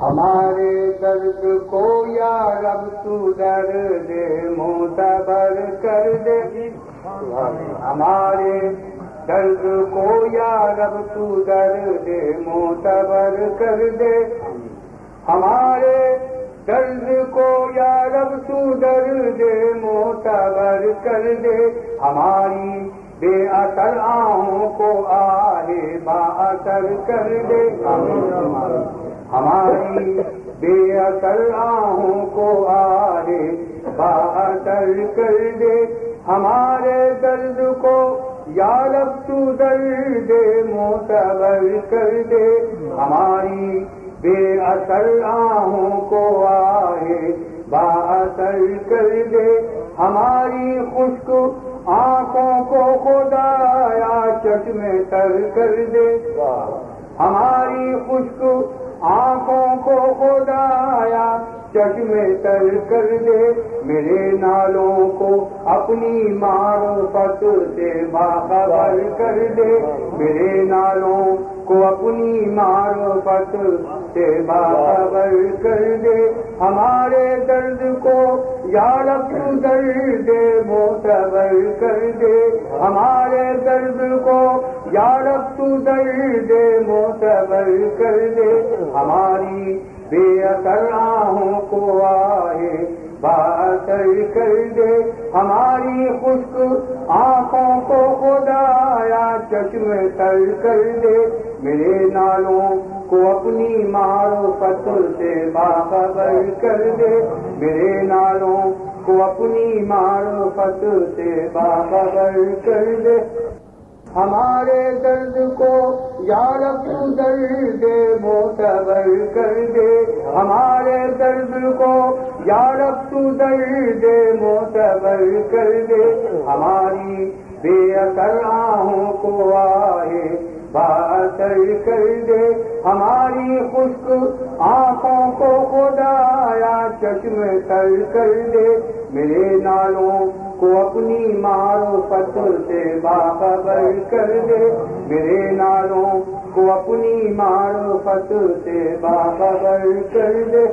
ہمارے درد کو یا رب تو درد معتبر کر دے ہمارے درد کو یا رب تو درد معتبر کر دے ہمارے درد کو یا رب تو درد معتبر کر دے ہماری بے اثر آہوں کو آہے با اثر کر دے ہماری بے اثر آہوں کو آہے با اثر کر دے، ہمارے درد کو یا رب تو درد معتبر کر دے۔ ہماری بے اثر آہوں کو آہے با اثر کر دے۔ ہماری خشک آنکھوں کو خدا یا چشمے تر کر دے۔ ہماری خشک آنکھوں کو خدا یا چشمے تر کر دے۔ میرے نالوں کو اپنی معرفت سے باخبر کر دے۔ میرے نالوں کو اپنی معرفت سے باخبر کر دے۔ ہمارے درد کو یا رب درد معتبر کر دے۔ ہمارے درد کو یا رب درد معتبر کر دے، ہماری بے اثر آہوں کو آئے باثر کر دے۔ ہماری خشک آنکھوں کو خدا یا چشم تر کر دے۔ میرے نالوں کو اپنی معرفت سے باخبر کر دے۔ میرے نالوں کو اپنی معرفت سے باخبر کر دے۔ ہمارے درد کو یا رب درد معتبر کر دے ہمارے درد کو یا رب درد معتبر کر دے ہماری بے اثر آہوں کو آئے باثر کر دے ہماری خشک آنکھوں کو خدا یا چشم تر کر دے میرے نالوں کو اپنی معرفت سے باخبر کر دے میرے نالوں کو اپنی معرفت سے باخبر کر دے